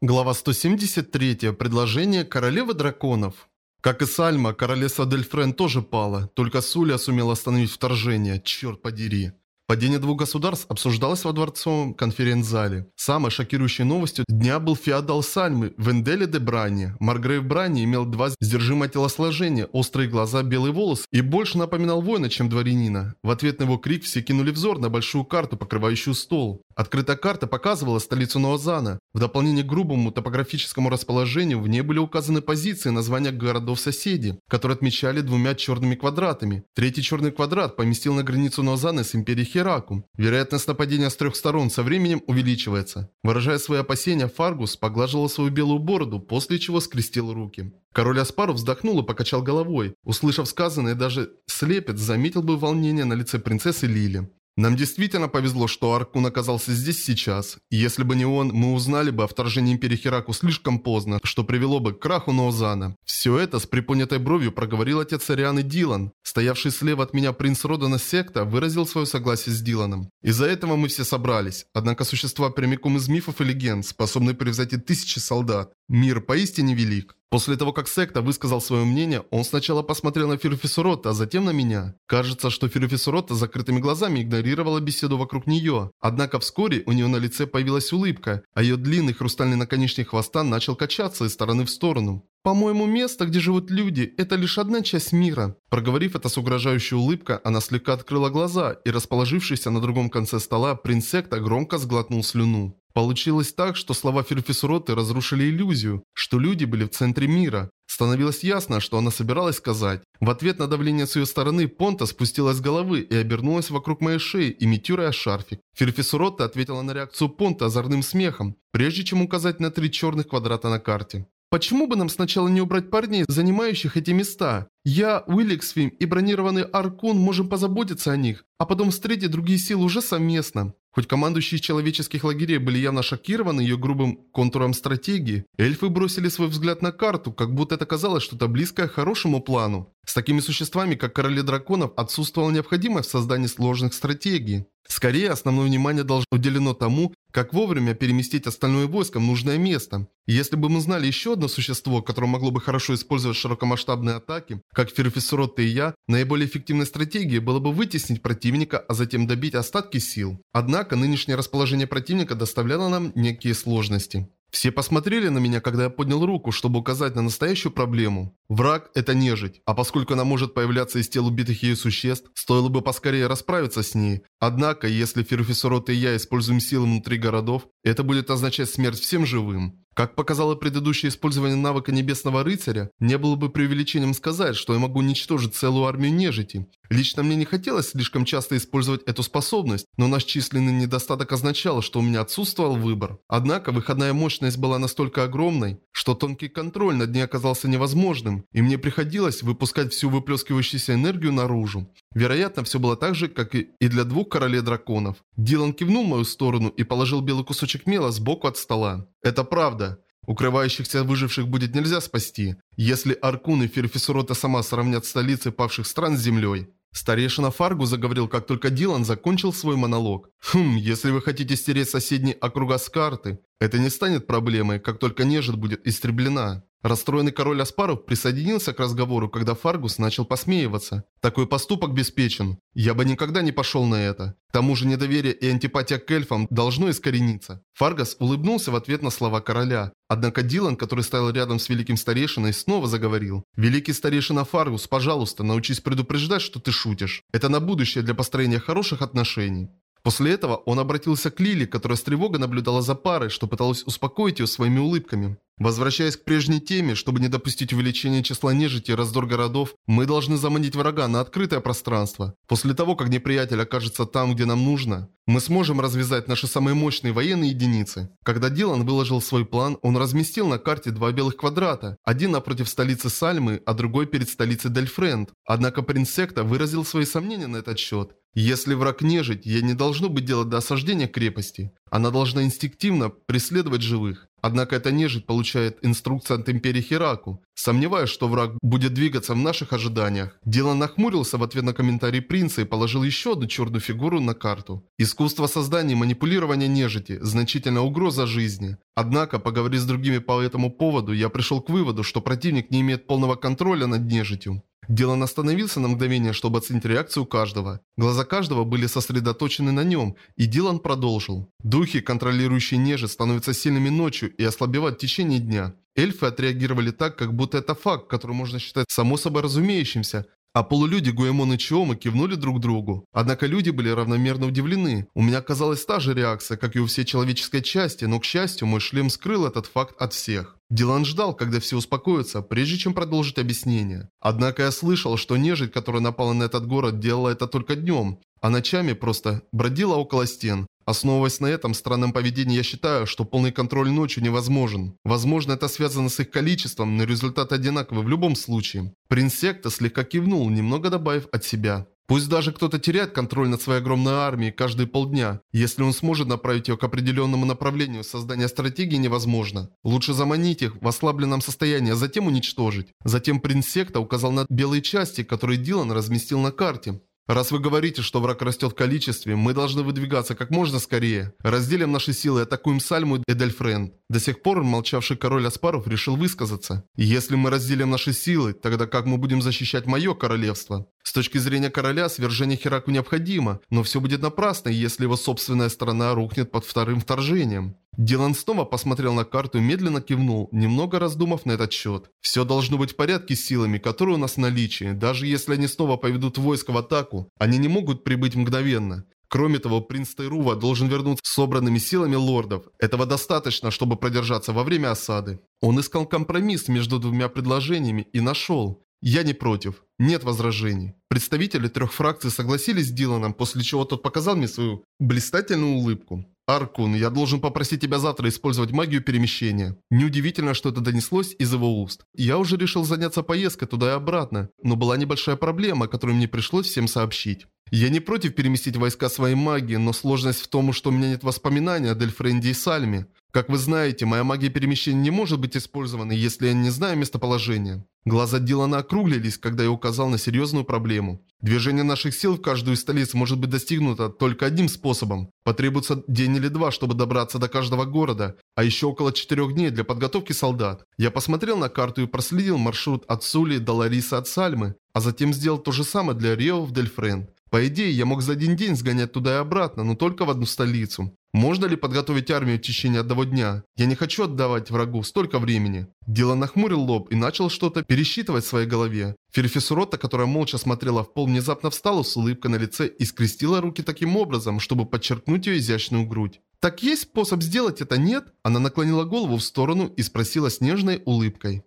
Глава 173. Предложение королевы драконов. Как и Сальма, королева Дельфрен тоже пала, только Суля сумела остановить вторжение, черт подери. Падение двух государств обсуждалось во дворцовом конференц-зале. Самой шокирующей новостью дня был феодал Сальмы Венделе де Брани. Маргрейв Брани имел два сдержимое телосложения, острые глаза, белый волос и больше напоминал воина, чем дворянина. В ответ на его крик все кинули взор на большую карту, покрывающую стол. Открытая карта показывала столицу Ноозана. В дополнение к грубому топографическому расположению в ней были указаны позиции названия городов-соседей, которые отмечали двумя черными квадратами. Третий черный квадрат поместил на границу Ноозана с империей Хераку. Вероятность нападения с трех сторон со временем увеличивается. Выражая свои опасения, Фаргус поглаживал свою белую бороду, после чего скрестил руки. Король Аспару вздохнул и покачал головой. Услышав сказанное, даже слепец заметил бы волнение на лице принцессы Лили. Нам действительно повезло, что Аркун оказался здесь сейчас. Если бы не он, мы узнали бы о вторжении Империи Хераку слишком поздно, что привело бы к краху Ноузана. Все это с приподнятой бровью проговорил отец Арианы Дилан. Стоявший слева от меня принц Родана Секта выразил свое согласие с Диланом. Из-за этого мы все собрались. Однако существа прямиком из мифов и легенд, способны превзойти тысячи солдат. Мир поистине велик. После того, как Секта высказал свое мнение, он сначала посмотрел на Фирфисурота, а затем на меня. Кажется, что Фирфисурота закрытыми глазами игнорировала беседу вокруг нее. Однако вскоре у нее на лице появилась улыбка, а ее длинный хрустальный наконечник хвоста начал качаться из стороны в сторону. «По-моему, место, где живут люди, это лишь одна часть мира». Проговорив это с угрожающей улыбкой, она слегка открыла глаза, и расположившийся на другом конце стола принц Секта громко сглотнул слюну. Получилось так, что слова Ферфисуроты разрушили иллюзию, что люди были в центре мира. Становилось ясно, что она собиралась сказать. В ответ на давление с ее стороны Понта спустилась с головы и обернулась вокруг моей шеи, имитируя шарфик. Ферфисурота ответила на реакцию Понта озорным смехом, прежде чем указать на три черных квадрата на карте. Почему бы нам сначала не убрать парней, занимающих эти места? Я, Уилликсвим и бронированный Аркун можем позаботиться о них, а потом встретить другие силы уже совместно. Хоть командующие человеческих лагерей были явно шокированы ее грубым контуром стратегии, эльфы бросили свой взгляд на карту, как будто это казалось что-то близкое к хорошему плану. С такими существами, как короли драконов, отсутствовала необходимость в создании сложных стратегий. Скорее, основное внимание должно уделено тому, как вовремя переместить остальное войско в нужное место. Если бы мы знали еще одно существо, которое могло бы хорошо использовать широкомасштабные атаки, как Ферфисурот и я, наиболее эффективной стратегией было бы вытеснить противника, а затем добить остатки сил. Однако нынешнее расположение противника доставляло нам некие сложности. Все посмотрели на меня, когда я поднял руку, чтобы указать на настоящую проблему. Враг – это нежить, а поскольку она может появляться из тел убитых ею существ, стоило бы поскорее расправиться с ней. Однако, если Ферфисурот и я используем силы внутри городов, это будет означать смерть всем живым. Как показало предыдущее использование навыка Небесного Рыцаря, не было бы преувеличением сказать, что я могу уничтожить целую армию нежити. Лично мне не хотелось слишком часто использовать эту способность, но наш численный недостаток означал, что у меня отсутствовал выбор. Однако выходная мощность была настолько огромной, что тонкий контроль над ней оказался невозможным, и мне приходилось выпускать всю выплескивающуюся энергию наружу. Вероятно, все было так же, как и для двух королей драконов. Дилан кивнул в мою сторону и положил белый кусочек мела сбоку от стола. Это правда. Укрывающихся выживших будет нельзя спасти, если Аркун и Ферфисурота сама сравнят столицы павших стран с землей. Старейшина Фаргу заговорил, как только Дилан закончил свой монолог. «Хм, если вы хотите стереть соседние округа с карты, это не станет проблемой, как только нежить будет истреблена». Расстроенный король Аспаров присоединился к разговору, когда Фаргус начал посмеиваться. Такой поступок беспечен. Я бы никогда не пошел на это. К тому же недоверие и антипатия к эльфам должно искорениться. Фаргас улыбнулся в ответ на слова короля. Однако Дилан, который стоял рядом с великим старейшиной, снова заговорил. «Великий старейшина Фаргус, пожалуйста, научись предупреждать, что ты шутишь. Это на будущее для построения хороших отношений». После этого он обратился к Лили, которая с тревогой наблюдала за парой, что пыталась успокоить ее своими улыбками. Возвращаясь к прежней теме, чтобы не допустить увеличения числа нежити и раздор городов, мы должны заманить врага на открытое пространство. После того, как неприятель окажется там, где нам нужно, мы сможем развязать наши самые мощные военные единицы. Когда Дилан выложил свой план, он разместил на карте два белых квадрата, один напротив столицы Сальмы, а другой перед столицей Дельфренд. Однако принц Секта выразил свои сомнения на этот счет. Если враг нежить, я не должно быть делать до осаждения крепости. Она должна инстинктивно преследовать живых. Однако эта нежить получает инструкции от Империи Хераку. Сомневаюсь, что враг будет двигаться в наших ожиданиях. Дилан нахмурился в ответ на комментарий принца и положил еще одну черную фигуру на карту. Искусство создания и манипулирования нежити – значительная угроза жизни. Однако, поговорив с другими по этому поводу, я пришел к выводу, что противник не имеет полного контроля над нежитью. Дилан остановился на мгновение, чтобы оценить реакцию каждого. Глаза каждого были сосредоточены на нем, и Дилан продолжил. Духи, контролирующие нежить, становятся сильными ночью и ослабевают в течение дня. Эльфы отреагировали так, как будто это факт, который можно считать само собой разумеющимся, а полулюди Гуэмон и Чиома кивнули друг другу. Однако люди были равномерно удивлены. У меня оказалась та же реакция, как и у всей человеческой части, но, к счастью, мой шлем скрыл этот факт от всех. Дилан ждал, когда все успокоятся, прежде чем продолжить объяснение. Однако я слышал, что нежить, которая напала на этот город, делала это только днем, а ночами просто бродила около стен. Основываясь на этом странном поведении, я считаю, что полный контроль ночью невозможен. Возможно, это связано с их количеством, но результат одинаковый в любом случае. Принц Секта слегка кивнул, немного добавив от себя. Пусть даже кто-то теряет контроль над своей огромной армией каждые полдня, если он сможет направить ее к определенному направлению, создание стратегии невозможно. Лучше заманить их в ослабленном состоянии, а затем уничтожить. Затем принц Секта указал на белые части, которые Дилан разместил на карте. Раз вы говорите, что враг растет в количестве, мы должны выдвигаться как можно скорее. Разделим наши силы и атакуем Сальму и Эдельфренд. До сих пор молчавший король Аспаров решил высказаться. Если мы разделим наши силы, тогда как мы будем защищать мое королевство? С точки зрения короля, свержение Хераку необходимо, но все будет напрасно, если его собственная страна рухнет под вторым вторжением. Дилан снова посмотрел на карту медленно кивнул, немного раздумав на этот счет. Все должно быть в порядке с силами, которые у нас в наличии. Даже если они снова поведут войско в атаку, они не могут прибыть мгновенно. Кроме того, принц Тайрува должен вернуться с собранными силами лордов. Этого достаточно, чтобы продержаться во время осады. Он искал компромисс между двумя предложениями и нашел. Я не против. Нет возражений. Представители трех фракций согласились с Диланом, после чего тот показал мне свою блистательную улыбку. «Аркун, я должен попросить тебя завтра использовать магию перемещения». Неудивительно, что это донеслось из его уст. Я уже решил заняться поездкой туда и обратно, но была небольшая проблема, которую мне пришлось всем сообщить. Я не против переместить войска своей магии, но сложность в том, что у меня нет воспоминаний о Дельфренде и Сальме. Как вы знаете, моя магия перемещения не может быть использована, если я не знаю местоположения. Глаза Дилана округлились, когда я указал на серьезную проблему. Движение наших сил в каждую из столиц может быть достигнуто только одним способом. Потребуется день или два, чтобы добраться до каждого города, а еще около четырех дней для подготовки солдат. Я посмотрел на карту и проследил маршрут от Сули до Ларисы от Сальмы, а затем сделал то же самое для Рио в Дельфрен. По идее, я мог за один день сгонять туда и обратно, но только в одну столицу. Можно ли подготовить армию в течение одного дня? Я не хочу отдавать врагу столько времени. Дила нахмурил лоб и начал что-то пересчитывать в своей голове. Ферфисурота, которая молча смотрела в пол, внезапно встала с улыбкой на лице и скрестила руки таким образом, чтобы подчеркнуть ее изящную грудь. «Так есть способ сделать это, нет?» Она наклонила голову в сторону и спросила с нежной улыбкой.